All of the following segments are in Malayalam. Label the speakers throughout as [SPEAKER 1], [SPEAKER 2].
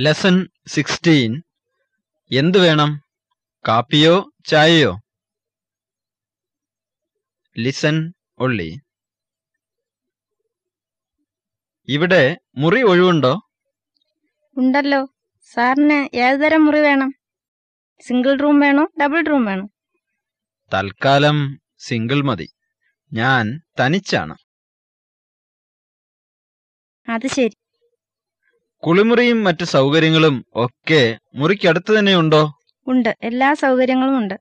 [SPEAKER 1] ലെസൺ സിക്സ്റ്റീൻ എന്ത് വേണം? കാപ്പിയോ ചായയോ? ലിസൺ ഒള്ളി ഇവിടെ മുറി ഒഴിവുണ്ടോ?
[SPEAKER 2] ഉണ്ടല്ലോ. സാറിന് ഏതുതരം മുറി വേണം? സിംഗിൾ റൂം വേണോ? ഡബിൾ റൂം വേണോ?
[SPEAKER 1] തൽക്കാലം സിംഗിൾ മതി. ഞാൻ തനിച്ചാണ്.
[SPEAKER 2] അത് ശരി.
[SPEAKER 1] കുളിമുറിയും മറ്റു സൗകര്യങ്ങളും ഒക്കെ മുറിക്കടുത്ത് തന്നെയുണ്ടോ?
[SPEAKER 2] ഉണ്ട്. എല്ലാ സൗകര്യങ്ങളും ഉണ്ട്.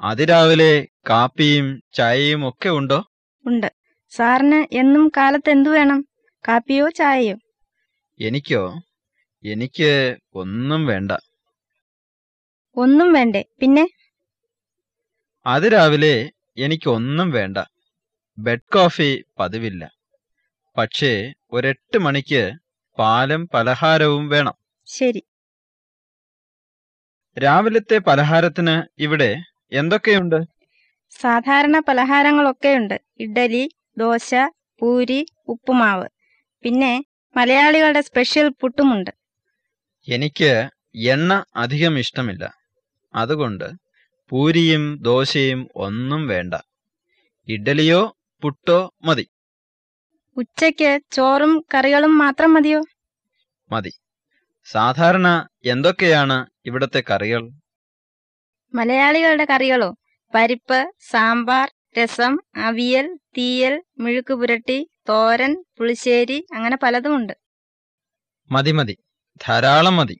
[SPEAKER 1] അതിരാവിലെ കാപ്പിയും ചായയും ഒക്കെ ഉണ്ടോ?
[SPEAKER 2] ഉണ്ട്. സാറിന് എന്നും കാലത്ത് എന്തു വേണം? കാപ്പിയോ ചായയോ?
[SPEAKER 1] എനിക്കോ? എനിക്ക് ഒന്നും വേണ്ട.
[SPEAKER 2] ഒന്നും വേണ്ടേ? പിന്നെ?
[SPEAKER 1] അതിരാവിലെ എനിക്കൊന്നും വേണ്ട. ബെഡ് കോഫി പതിവില്ല. പക്ഷേ ഒരെട്ട് മണിക്ക് പാലും പലഹാരവും വേണം.
[SPEAKER 2] ശരി.
[SPEAKER 1] രാവിലത്തെ പലഹാരത്തിന് ഇവിടെ എന്തൊക്കെയുണ്ട്?
[SPEAKER 2] സാധാരണ പലഹാരങ്ങളൊക്കെയുണ്ട്. ഇഡലി ദോശ പൂരി ഉപ്പുമാവ്. പിന്നെ മലയാളികളുടെ സ്പെഷ്യൽ പുട്ടുമുണ്ട്.
[SPEAKER 1] എനിക്ക് എണ്ണ അധികം ഇഷ്ടമില്ല. അതുകൊണ്ട് പൂരിയും ദോശയും ഒന്നും വേണ്ട. ഇഡലിയോ പുട്ടോ മതി.
[SPEAKER 2] ഉച്ചയ്ക്ക് ചോറും കറികളും മാത്രം മതിയോ?
[SPEAKER 1] മതി. സാധാരണ എന്തൊക്കെയാണ് ഇവിടത്തെ കറികൾ?
[SPEAKER 2] മലയാളികളുടെ കറികളോ? പരിപ്പ് സാമ്പാർ രസം അവിയൽ തീയൽ മുഴുക്ക് പുരട്ടി തോരൻ പുളിശ്ശേരി അങ്ങനെ പലതുമുണ്ട്
[SPEAKER 1] മതി മതി. ധാരാളം മതി.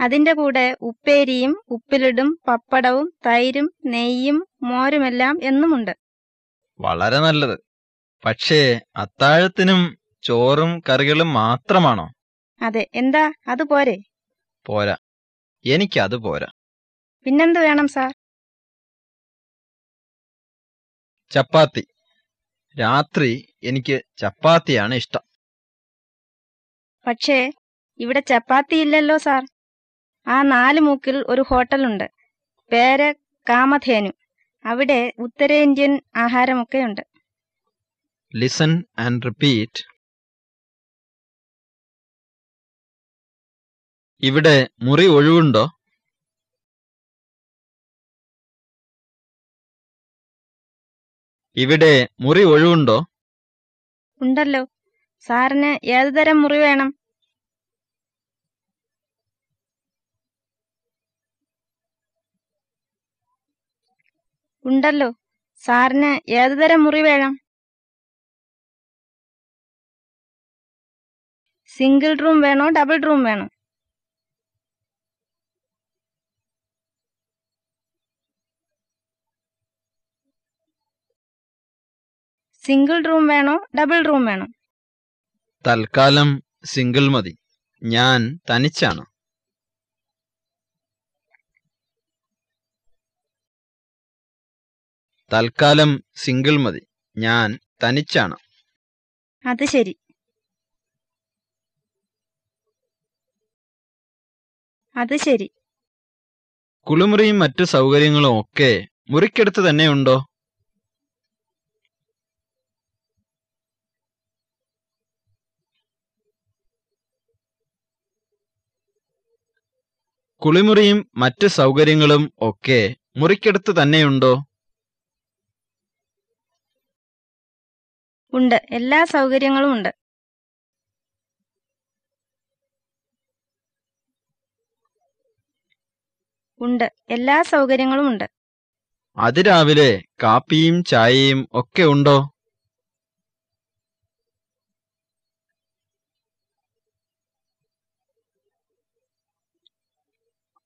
[SPEAKER 2] അതിന്റെ കൂടെ ഉപ്പേരിയും ഉപ്പിലിടും പപ്പടവും തൈരും നെയ്യും മോരുമെല്ലാം എന്നുമുണ്ട്.
[SPEAKER 1] വളരെ നല്ലത്. പക്ഷേ അത്താഴത്തിനും ചോറും കറികളും മാത്രമാണോ?
[SPEAKER 2] അതെ എന്താ? അത് പോരെ.
[SPEAKER 1] പോരാ. എനിക്കത് പോരാ.
[SPEAKER 2] പിന്നെന്ത് വേണം സാർ?
[SPEAKER 1] ചപ്പാത്തി. രാത്രി എനിക്ക് ചപ്പാത്തിയാണ് ഇഷ്ടം.
[SPEAKER 2] പക്ഷേ ഇവിടെ ചപ്പാത്തി ഇല്ലല്ലോ സാർ. ആ നാല് മൂക്കിൽ ഒരു ഹോട്ടലുണ്ട്. പേര് കാമധേനു. അവിടെ ഉത്തരേന്ത്യൻ ആഹാരമൊക്കെയുണ്ട്.
[SPEAKER 1] Listen and repeat. ഇവിടെ മുറി ഒഴിവുണ്ടോ? ഇവിടെ മുറി ഒഴിവുണ്ടോ?
[SPEAKER 2] ഉണ്ടല്ലോ. സാറിന് ഏതുതരം മുറി വേണം? ഉണ്ടല്ലോ. സാറിന് ഏതുതരം മുറി വേണം? സിംഗിൾ റൂം വേണോ? ഡബിൾ റൂം വേണോ? സിംഗിൾ റൂം വേണോ? ഡബിൾ റൂം വേണോ?
[SPEAKER 1] തൽക്കാലം സിംഗിൾ മതി. ഞാൻ തനിച്ചാണ്. തൽക്കാലം സിംഗിൾ മതി. ഞാൻ തനിച്ചാണ്.
[SPEAKER 2] അത് ശരി. അത് ശരി.
[SPEAKER 1] കുളിമുറിയും മറ്റു സൗകര്യങ്ങളും ഒക്കെ മുറിക്കടുത്ത് തന്നെയുണ്ടോ കുളിമുറിയും മറ്റ് സൗകര്യങ്ങളും ഒക്കെ മുറിക്കടുത്ത് തന്നെയുണ്ടോ
[SPEAKER 2] ഉണ്ട്. എല്ലാ സൗകര്യങ്ങളും ഉണ്ട്. ഉണ്ട്. എല്ലാ സൗകര്യങ്ങളും ഉണ്ട്.
[SPEAKER 1] അതിരാവിലെ കാപ്പിയും ചായയും ഒക്കെ ഉണ്ടോ?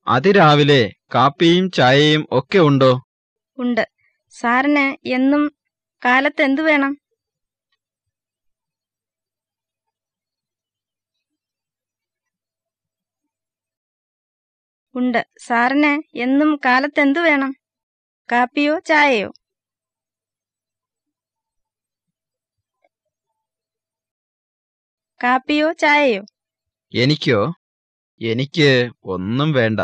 [SPEAKER 1] അതിരാവിലെ കാപ്പിയും ചായയും ഒക്കെ ഉണ്ടോ?
[SPEAKER 2] ഉണ്ട്. സാറിന് എന്നും കാലത്ത് എന്തു വേണം? ഉണ്ട്. സാറിന് എന്നും കാലത്തെന്തു വേണം? കാപ്പിയോ ചായയോ? കാപ്പിയോ ചായയോ?
[SPEAKER 1] എനിക്കോ? എനിക്ക് ഒന്നും വേണ്ട.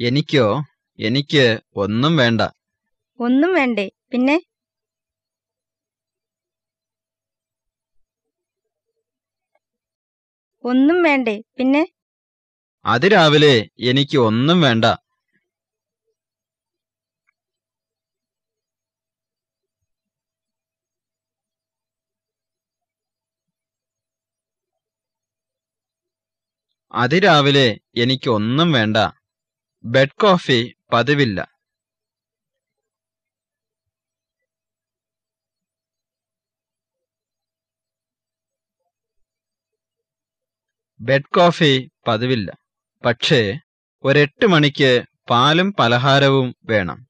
[SPEAKER 1] എനിക്കോ? എനിക്ക് ഒന്നും വേണ്ട.
[SPEAKER 2] ഒന്നും വേണ്ടേ. പിന്നെ? ഒന്നും വേണ്ടേ? പിന്നെ?
[SPEAKER 1] അത് രാവിലെ എനിക്ക് ഒന്നും വേണ്ട. അതിരാവിലെ എനിക്ക് ഒന്നും വേണ്ട. ബെഡ് കോഫി പതിവില്ല. ബെഡ് കോഫി പതിവില്ല. പക്ഷേ ഒരെട്ട് മണിക്ക് പാലും പലഹാരവും വേണം.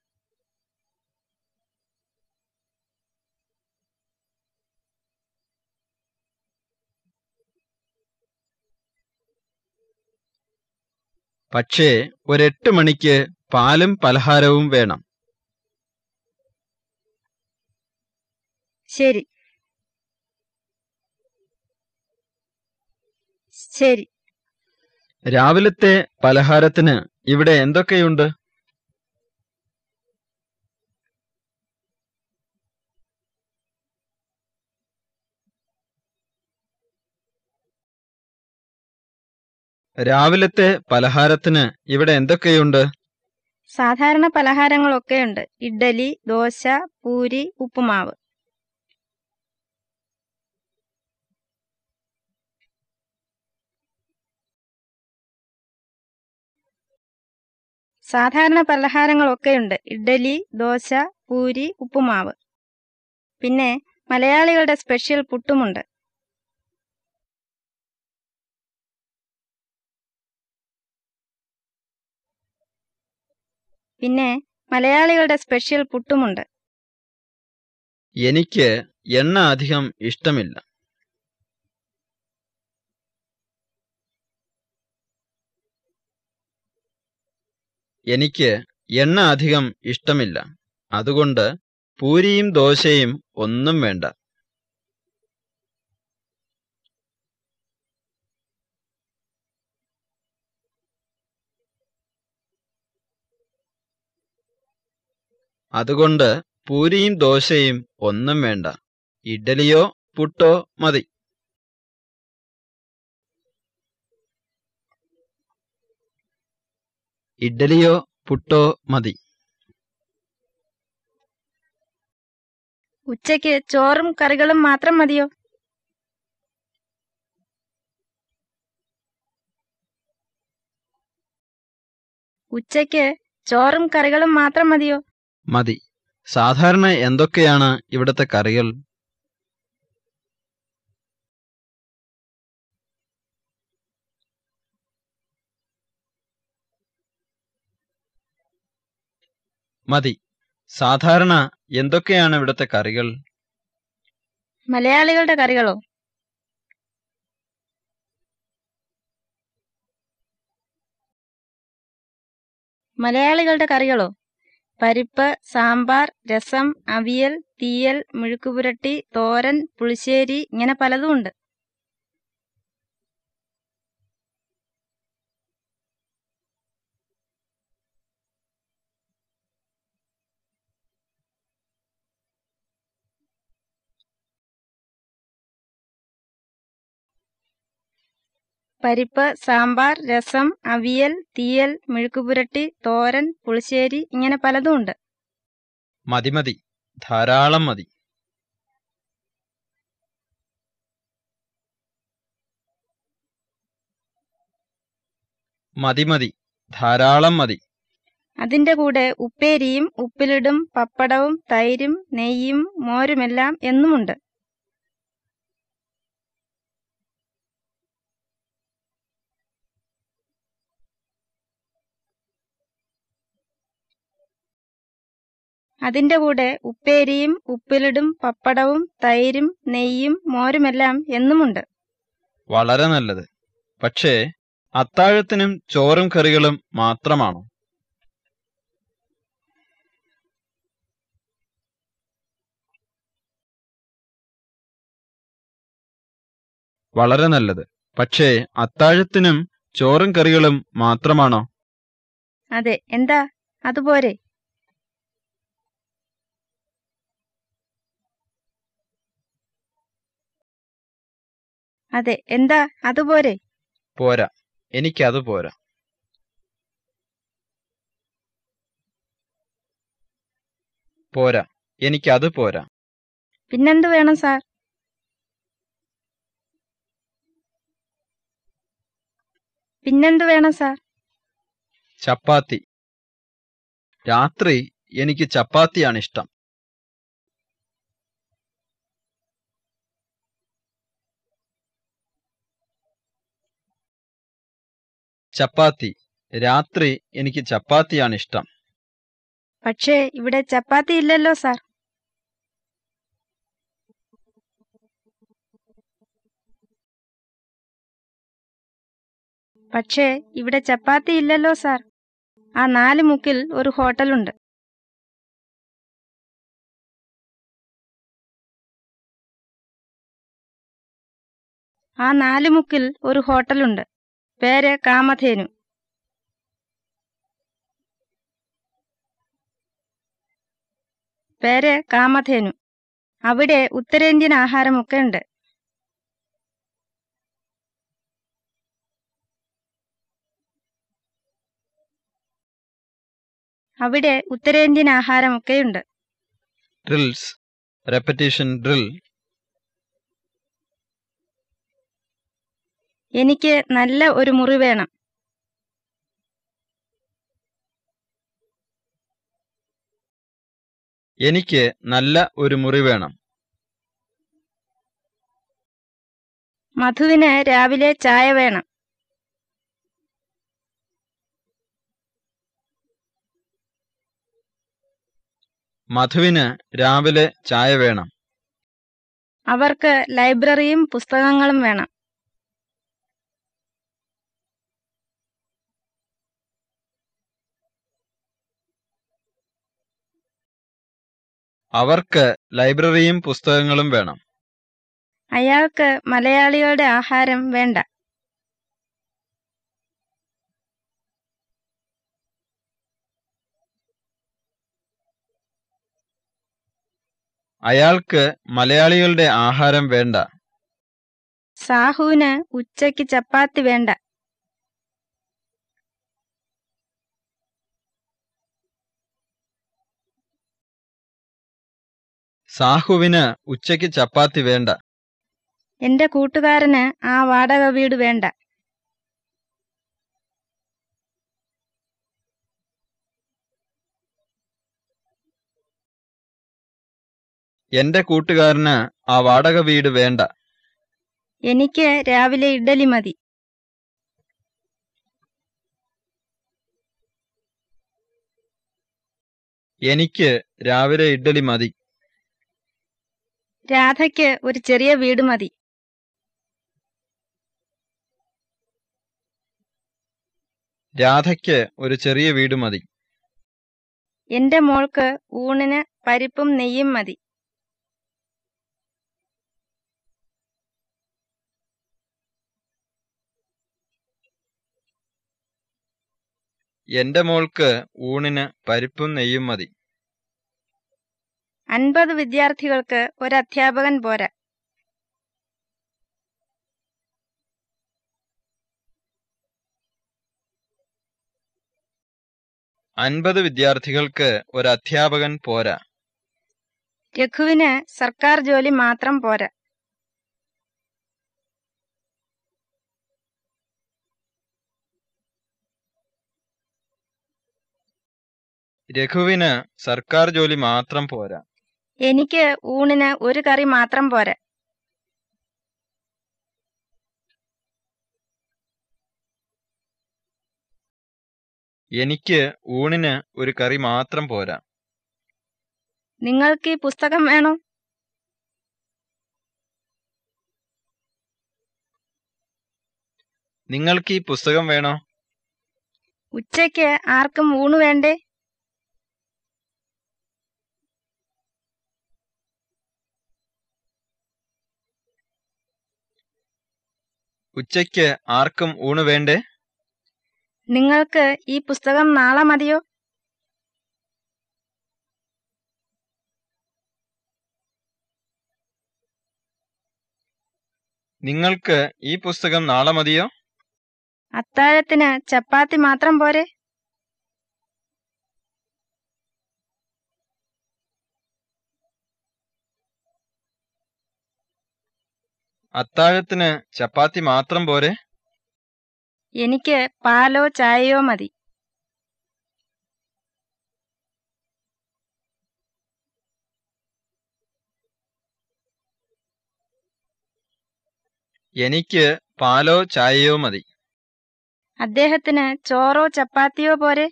[SPEAKER 1] പക്ഷേ ഒരെട്ട് മണിക്ക് പാലും പലഹാരവും വേണം.
[SPEAKER 2] ശരി. ശരി.
[SPEAKER 1] രാവിലത്തെ പലഹാരത്തിന് ഇവിടെ എന്തൊക്കെയുണ്ട്? രാവിലത്തെ പലഹാരത്തിന് ഇവിടെ എന്തൊക്കെയുണ്ട്?
[SPEAKER 2] സാധാരണ പലഹാരങ്ങളൊക്കെയുണ്ട്. ഇഡ്ഡലി ദോശ പൂരി ഉപ്പുമാവ്. സാധാരണ പലഹാരങ്ങളൊക്കെയുണ്ട്. ഇഡ്ഡലി ദോശ പൂരി ഉപ്പുമാവ്. പിന്നെ മലയാളികളുടെ സ്പെഷ്യൽ പുട്ടുമുണ്ട്. പിന്നെ മലയാളികളുടെ സ്പെഷ്യൽ പുട്ടുമുണ്ട്.
[SPEAKER 1] എനിക്ക് എണ്ണ അധികം ഇഷ്ടമില്ല. എനിക്ക് എണ്ണ അധികം ഇഷ്ടമില്ല. അതുകൊണ്ട് പൂരിയും ദോശയും ഒന്നും വേണ്ട. അതുകൊണ്ട് പൂരിയും ദോശയും ഒന്നും വേണ്ട. ഇഡ്ഡലിയോ പുട്ടോ മതി. ഇഡ്ഡലിയോ പുട്ടോ മതി.
[SPEAKER 2] ഉച്ചയ്ക്ക് ചോറും കറികളും മാത്രം മതിയോ? ഉച്ചയ്ക്ക് ചോറും കറികളും മാത്രം മതിയോ?
[SPEAKER 1] മതി. സാധാരണ എന്തൊക്കെയാണ് ഇവിടുത്തെ കറികൾ? മതി. സാധാരണ എന്തൊക്കെയാണ് ഇവിടുത്തെ കറികൾ?
[SPEAKER 2] മലയാളികളുടെ കറികളോ? മലയാളികളുടെ കറികളോ? പരിപ്പ് സാമ്പാർ രസം അവിയൽ തീയൽ മെഴുക്കുപുരട്ടി തോരൻ പുളിശ്ശേരി ഇങ്ങനെ പലതും ഉണ്ട്. പരിപ്പ് സാമ്പാർ രസം അവിയൽ തീയൽ മെഴുക്കുപുരട്ടി തോരൻ പുളിശ്ശേരി ഇങ്ങനെ പലതും ഉണ്ട്.
[SPEAKER 1] മതി മതി. ധാരാളം മതി. മതി മതി. ധാരാളം മതി.
[SPEAKER 2] അതിന്റെ കൂടെ ഉപ്പേരിയും ഉപ്പിലിടും പപ്പടവും തൈരും നെയ്യും മോരുമെല്ലാം എന്നുമുണ്ട്. അതിന്റെ കൂടെ ഉപ്പേരിയും ഉപ്പിലിടും പപ്പടവും തൈരും നെയ്യും മോരുമെല്ലാം എന്നുമുണ്ട്.
[SPEAKER 1] വളരെ നല്ലത്. പക്ഷേ അത്താഴത്തിനും ചോറും കറികളും മാത്രമാണോ? വളരെ നല്ലത്. പക്ഷേ അത്താഴത്തിനും ചോറും കറികളും മാത്രമാണോ?
[SPEAKER 2] അതെ എന്താ? അതുപോരെ. അതെ എന്താ? അതുപോരെ
[SPEAKER 1] പോരാ. എനിക്കത് പോരാ. പോരാ. എനിക്കത് പോരാ.
[SPEAKER 2] പിന്നെന്ത് വേണം സാർ? പിന്നെന്ത് വേണം സാർ?
[SPEAKER 1] ചപ്പാത്തി. രാത്രി എനിക്ക് ചപ്പാത്തിയാണ് ഇഷ്ടം. ചപ്പാത്തി. രാത്രി എനിക്ക് ചപ്പാത്തിയാണ് ഇഷ്ടം.
[SPEAKER 2] പക്ഷേ ഇവിടെ ചപ്പാത്തി ഇല്ലല്ലോ സാർ. പക്ഷേ ഇവിടെ ചപ്പാത്തി ഇല്ലല്ലോ സാർ. ആ നാല് മുക്കിൽ ഒരു ഹോട്ടലുണ്ട്. ആ നാല് മുക്കിൽ ഒരു ഹോട്ടലുണ്ട്. പേര് കാമധേനു. പേര് കാമധേനു. അവിടെ ഉത്തരേന്ത്യൻ ആഹാരമൊക്കെ ഉണ്ട്. അവിടെ ഉത്തരേന്ത്യൻ ആഹാരമൊക്കെയുണ്ട്
[SPEAKER 1] ഡ്രിൽസ് റെപ്പറ്റീഷൻ ഡ്രിൽ
[SPEAKER 2] എനിക്ക് നല്ല ഒരു മുറി വേണം.
[SPEAKER 1] എനിക്ക് നല്ല ഒരു മുറി വേണം.
[SPEAKER 2] മധുവിന് രാവിലെ ചായ വേണം.
[SPEAKER 1] മധുവിന് രാവിലെ ചായ വേണം.
[SPEAKER 2] അവർക്ക് ലൈബ്രറിയും പുസ്തകങ്ങളും വേണം.
[SPEAKER 1] അവർക്ക് ലൈബ്രറിയും പുസ്തകങ്ങളും വേണം.
[SPEAKER 2] അയാൾക്ക് മലയാളികളുടെ ആഹാരം വേണ്ട.
[SPEAKER 1] അയാൾക്ക് മലയാളികളുടെ ആഹാരം വേണ്ട.
[SPEAKER 2] സാഹുവിന് ഉച്ചയ്ക്ക് ചപ്പാത്തി വേണ്ട.
[SPEAKER 1] സാഹുവിന് ഉച്ചയ്ക്ക് ചപ്പാത്തി വേണ്ട.
[SPEAKER 2] എന്റെ കൂട്ടുകാരന് ആ വാടക വീട് വേണ്ട.
[SPEAKER 1] എന്റെ കൂട്ടുകാരന് ആ വാടക വീട് വേണ്ട.
[SPEAKER 2] എനിക്ക് രാവിലെ ഇഡലി മതി.
[SPEAKER 1] എനിക്ക് രാവിലെ ഇഡലി മതി.
[SPEAKER 2] രാധയ്ക്ക് ഒരു ചെറിയ വീട് മതി.
[SPEAKER 1] രാധയ്ക്ക് ഒരു ചെറിയ വീട് മതി.
[SPEAKER 2] എന്റെ മോൾക്ക് ഊണിന് പരിപ്പും നെയ്യും മതി.
[SPEAKER 1] എന്റെ മോൾക്ക് ഊണിന് പരിപ്പും നെയ്യും മതി.
[SPEAKER 2] അൻപത് വിദ്യാർത്ഥികൾക്ക് ഒരു അധ്യാപകൻ പോരാ.
[SPEAKER 1] അൻപത് വിദ്യാർത്ഥികൾക്ക് ഒരു അധ്യാപകൻ പോരാ.
[SPEAKER 2] രഘുവിന് സർക്കാർ ജോലി മാത്രം പോരാ.
[SPEAKER 1] രഘുവിന് സർക്കാർ ജോലി മാത്രം പോരാ.
[SPEAKER 2] എനിക്ക് ഊണിന് ഒരു കറി മാത്രം പോരെ.
[SPEAKER 1] എനിക്ക് ഊണിന് ഒരു കറി മാത്രം പോരാ.
[SPEAKER 2] നിങ്ങൾക്ക് ഈ പുസ്തകം വേണോ?
[SPEAKER 1] നിങ്ങൾക്ക് ഈ പുസ്തകം വേണോ?
[SPEAKER 2] ഉച്ചയ്ക്ക് ആർക്കും ഊണ് വേണ്ടേ?
[SPEAKER 1] ഉച്ചയ്ക്ക് ആർക്കും ഊണ് വേണ്ടേ?
[SPEAKER 2] നിങ്ങൾക്ക് ഈ പുസ്തകം നാളെ മതിയോ?
[SPEAKER 1] നിങ്ങൾക്ക് ഈ പുസ്തകം നാളെ മതിയോ?
[SPEAKER 2] അത്താഴത്തിന് ചപ്പാത്തി മാത്രം പോരെ.
[SPEAKER 1] അത്താഴത്തിന് ചപ്പാത്തി മാത്രം പോരെ?
[SPEAKER 2] എനിക്ക് പാലോ ചായയോ മതി.
[SPEAKER 1] എനിക്ക് പാലോ ചായയോ മതി.
[SPEAKER 2] അദ്ദേഹത്തിന് ചോറോ ചപ്പാത്തിയോ പോരെ?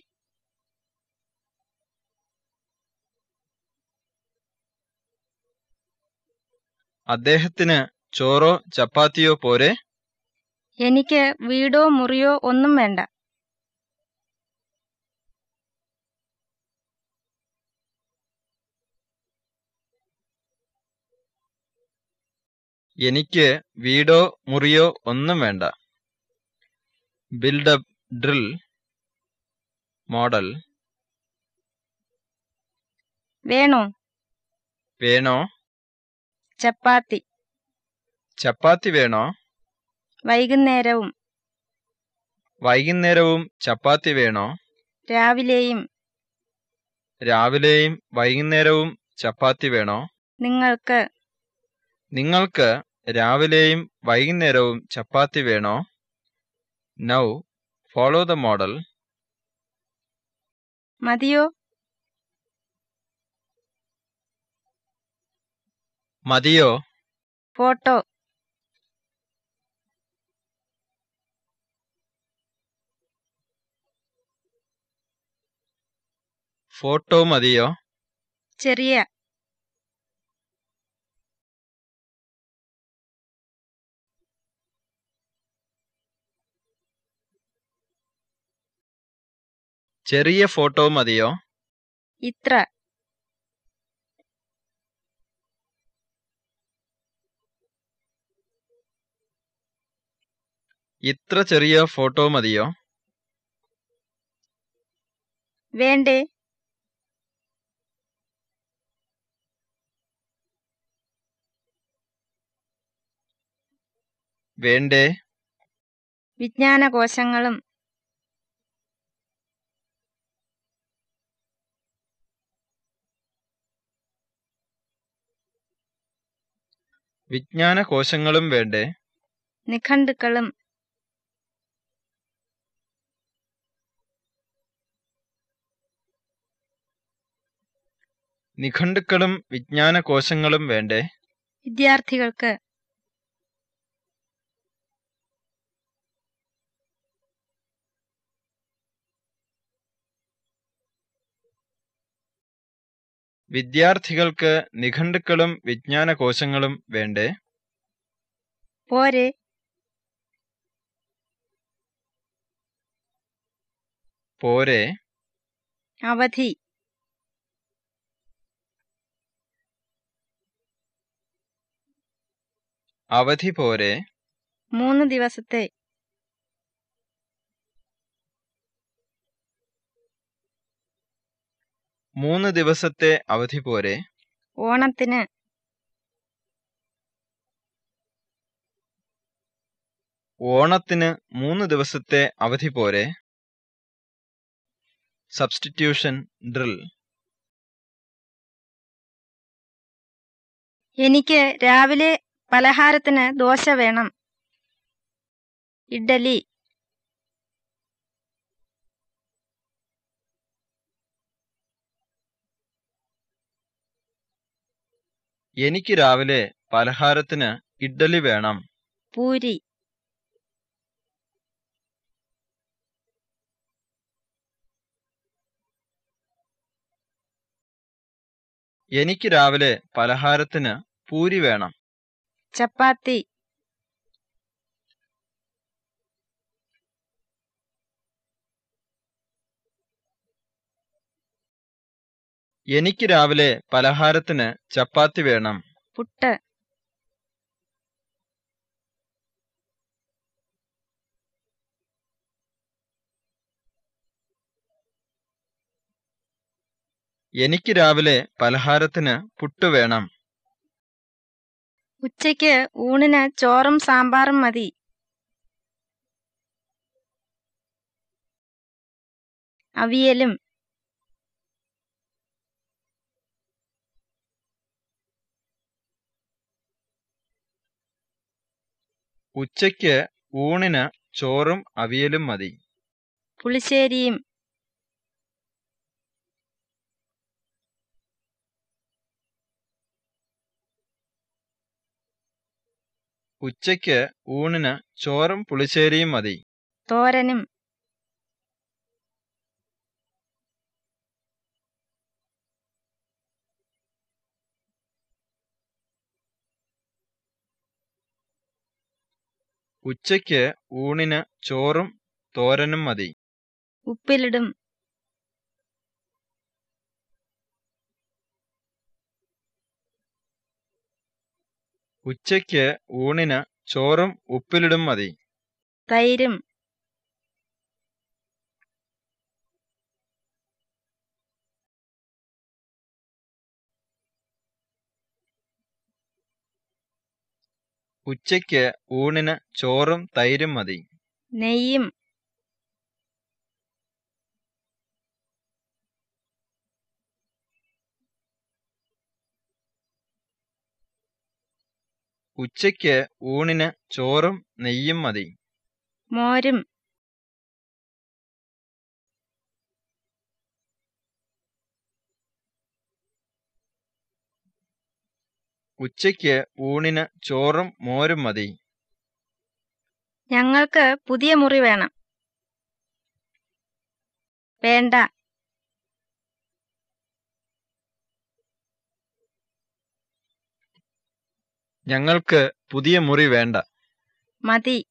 [SPEAKER 1] അദ്ദേഹത്തിന് ചോറോ ചപ്പാത്തിയോ പോരെ?
[SPEAKER 2] എനിക്ക് വീടോ മുറിയോ ഒന്നും വേണ്ട.
[SPEAKER 1] എനിക്ക് വീടോ മുറിയോ ഒന്നും വേണ്ട. Build up drill model.
[SPEAKER 2] വേണോ?
[SPEAKER 1] വേണോ?
[SPEAKER 2] ചപ്പാത്തി.
[SPEAKER 1] ചപ്പാത്തി വേണോ?
[SPEAKER 2] വൈകുന്നേരവും.
[SPEAKER 1] വൈകുന്നേരവും ചപ്പാത്തി വേണോ?
[SPEAKER 2] രാവിലെയും.
[SPEAKER 1] രാവിലെയും വൈകുന്നേരവും ചപ്പാത്തി വേണോ?
[SPEAKER 2] നിങ്ങൾക്ക്.
[SPEAKER 1] നിങ്ങൾക്ക് രാവിലെയും വൈകുന്നേരവും ചപ്പാത്തി വേണോ? Now follow the model.
[SPEAKER 2] മതിയോ?
[SPEAKER 1] മതിയോ?
[SPEAKER 2] ഫോട്ടോ.
[SPEAKER 1] ഫോട്ടോ മതിയോ?
[SPEAKER 2] ചെറിയ.
[SPEAKER 1] ചെറിയ ഫോട്ടോ മതിയോ?
[SPEAKER 2] ഇത്ര.
[SPEAKER 1] ഇത്ര ചെറിയ ഫോട്ടോ മതിയോ?
[SPEAKER 2] വേണ്ടേ?
[SPEAKER 1] വേണ്ടേ?
[SPEAKER 2] വിജ്ഞാനകോശങ്ങളും
[SPEAKER 1] വിജ്ഞാനകോശങ്ങളും വേണ്ടേ?
[SPEAKER 2] നിഖണ്ഡുക്കളും
[SPEAKER 1] നിഘണ്ടുക്കളും വിജ്ഞാനകോശങ്ങളും വേണ്ടേ?
[SPEAKER 2] വിദ്യാർത്ഥികൾക്ക്
[SPEAKER 1] വിദ്യാർത്ഥികൾക്ക് നിഘണ്ടുക്കളും വിജ്ഞാനകോശങ്ങളും വേണ്ടേ?
[SPEAKER 2] പോരെ.
[SPEAKER 1] പോരെ.
[SPEAKER 2] അവധി.
[SPEAKER 1] അവധി പോരെ.
[SPEAKER 2] മൂന്ന് ദിവസത്തെ
[SPEAKER 1] മൂന്ന് ദിവസത്തെ അവധി പോരെ.
[SPEAKER 2] ഓണത്തിന്.
[SPEAKER 1] ഓണത്തിന് മൂന്ന് ദിവസത്തെ അവധി പോരെ. സബ്സ്റ്റിറ്റ്യൂഷൻ ഡ്രിൽ
[SPEAKER 2] എനിക്ക് രാവിലെ പലഹാരത്തിന് ദോശ വേണം. ഇഡ്ഡലി.
[SPEAKER 1] എനിക്ക് രാവിലെ പലഹാരത്തിന് ഇഡ്ഡലി വേണം.
[SPEAKER 2] പൂരി.
[SPEAKER 1] എനിക്ക് രാവിലെ പലഹാരത്തിന് പൂരി വേണം.
[SPEAKER 2] ചപ്പാത്തി.
[SPEAKER 1] എനിക്ക് രാവിലെ പലഹാരത്തിന് ചപ്പാത്തി വേണം.
[SPEAKER 2] പുട്ട്.
[SPEAKER 1] എനിക്ക് രാവിലെ പലഹാരത്തിന് പുട്ട് വേണം.
[SPEAKER 2] ഉച്ചയ്ക്ക് ഊണിന് ചോറും സാമ്പാറും മതി. അവിയലും.
[SPEAKER 1] ഉച്ചയ്ക്ക് ഊണിന് ചോറും അവിയലും മതി.
[SPEAKER 2] പുളിശ്ശേരിയും.
[SPEAKER 1] ഉച്ചയ്ക്ക് ഊണിന് ചോറും പുളിശ്ശേരിയും മതി.
[SPEAKER 2] തോരനും.
[SPEAKER 1] ഉച്ചയ്ക്ക് ഊണിന് ചോറും തോരനും മതി.
[SPEAKER 2] ഉപ്പിലിടും.
[SPEAKER 1] ഉച്ചയ്ക്ക് ഊണിന് ചോറും ഉപ്പിലിടും മതി.
[SPEAKER 2] തൈരും.
[SPEAKER 1] ഉച്ചയ്ക്ക് ഊണിന് ചോറും തൈരും മതി.
[SPEAKER 2] നെയ്യും.
[SPEAKER 1] ഉച്ചയ്ക്ക് ഊണിന് ചോറും നെയ്യും മതി.
[SPEAKER 2] മോരും.
[SPEAKER 1] ഉച്ചയ്ക്ക് ഊണിന് ചോറും മോരും മതി.
[SPEAKER 2] ഞങ്ങൾക്ക് പുതിയ മുറി വേണം. വേണ്ട.
[SPEAKER 1] ഞങ്ങൾക്ക് പുതിയ മുറി വേണ്ട.
[SPEAKER 2] മതി.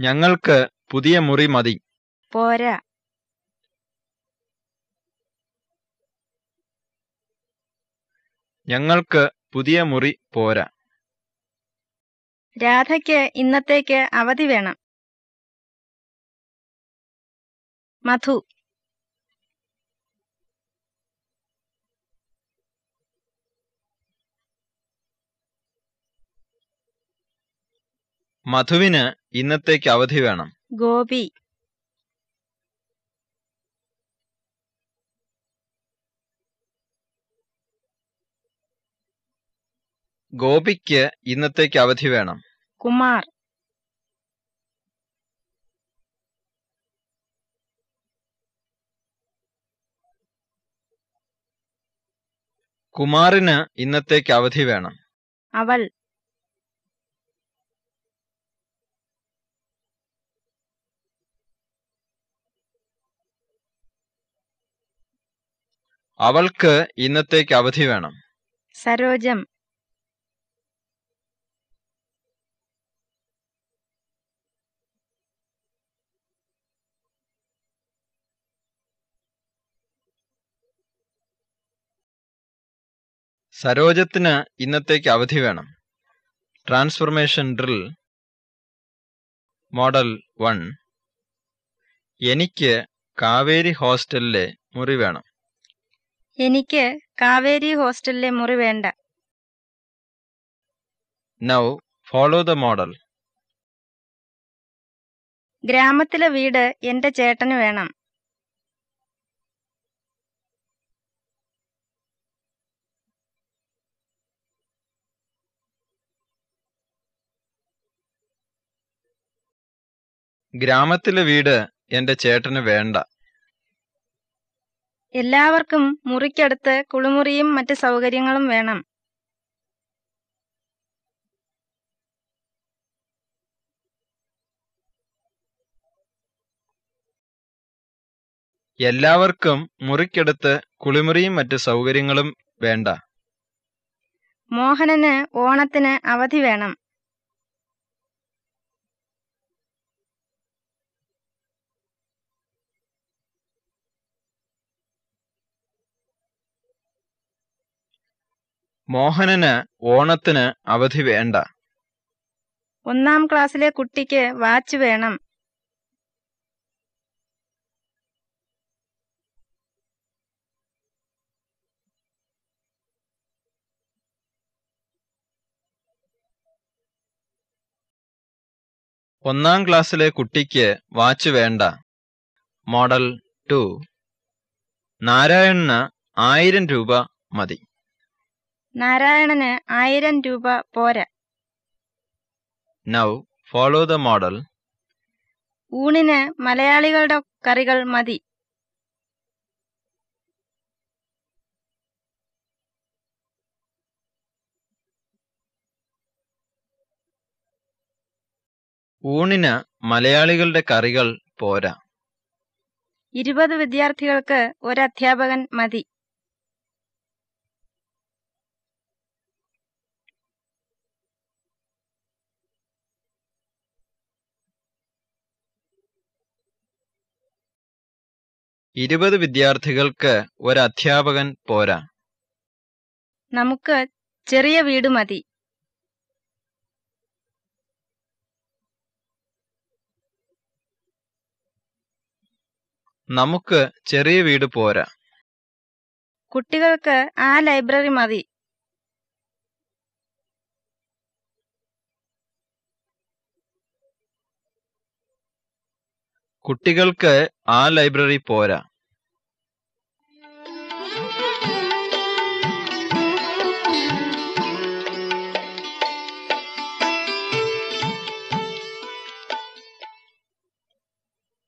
[SPEAKER 1] ഞങ്ങൾക്ക് പുതിയ മുറി മതി.
[SPEAKER 2] പോരാ.
[SPEAKER 1] ഞങ്ങൾക്ക് പുതിയ മുറി പോരാ.
[SPEAKER 2] രാധയ്ക്ക് ഇന്നത്തേക്ക് അവധി വേണം. മധു.
[SPEAKER 1] മധുവിന് ഇന്നത്തേക്ക് അവധി വേണം.
[SPEAKER 2] ഗോപി.
[SPEAKER 1] ഗോപിക്ക് ഇന്നത്തേക്ക് അവധി വേണം.
[SPEAKER 2] കുമാർ.
[SPEAKER 1] കുമാറിന് ഇന്നത്തേക്ക് അവധി വേണം.
[SPEAKER 2] അവൾ.
[SPEAKER 1] അവൾക്ക് ഇന്നത്തേക്ക് അവധി വേണം.
[SPEAKER 2] സരോജം.
[SPEAKER 1] സരോജത്തിന് ഇന്നത്തേക്ക് അവധി വേണം. Transformation drill model one. എനിക്ക് കാവേരി ഹോസ്റ്റലിലെ മുറി വേണം.
[SPEAKER 2] എനിക്ക് കാവേരി ഹോസ്റ്റലിലെ മുറി വേണ്ട.
[SPEAKER 1] Now follow the model.
[SPEAKER 2] ഗ്രാമത്തിലെ വീട് എന്റെ ചേട്ടന് വേണം.
[SPEAKER 1] ഗ്രാമത്തിലെ വീട് എന്റെ ചേട്ടന് വേണ്ട.
[SPEAKER 2] എല്ലാവർക്കും മുറിക്കടുത്ത് കുളിമുറിയും മറ്റ് സൗകര്യങ്ങളും വേണം.
[SPEAKER 1] എല്ലാവർക്കും മുറിക്കടുത്ത് കുളിമുറിയും മറ്റ് സൗകര്യങ്ങളും വേണ്ട.
[SPEAKER 2] മോഹനന് ഓണത്തിന് അവധി വേണം.
[SPEAKER 1] മോഹനന് ഓണത്തിന് അവധി വേണ്ട.
[SPEAKER 2] ഒന്നാം ക്ലാസ്സിലെ കുട്ടിക്ക് വാച്ച് വേണം.
[SPEAKER 1] ഒന്നാം ക്ലാസ്സിലെ കുട്ടിക്ക് വാച്ച് വേണ്ട. Model two. നാരായണന് ആയിരം രൂപ മതി.
[SPEAKER 2] നാരായണന് ആയിരം രൂപ പോരാ.
[SPEAKER 1] നൗ ഫോളോ ദ മോഡൽ
[SPEAKER 2] ഊണിന് മലയാളികളുടെ കറികൾ മതി.
[SPEAKER 1] ഊണിന് മലയാളികളുടെ കറികൾ പോരാ.
[SPEAKER 2] ഇരുപത് വിദ്യാർത്ഥികൾക്ക് ഒരു അധ്യാപകൻ മതി.
[SPEAKER 1] ഇരുപത് വിദ്യാർത്ഥികൾക്ക് ഒരു അധ്യാപകൻ പോരാ.
[SPEAKER 2] നമുക്ക് ചെറിയ വീട് മതി.
[SPEAKER 1] നമുക്ക് ചെറിയ വീട് പോരാ.
[SPEAKER 2] കുട്ടികൾക്ക് ആ ലൈബ്രറി മതി.
[SPEAKER 1] കുട്ടികൾക്ക് ആ ലൈബ്രറി പോരാ.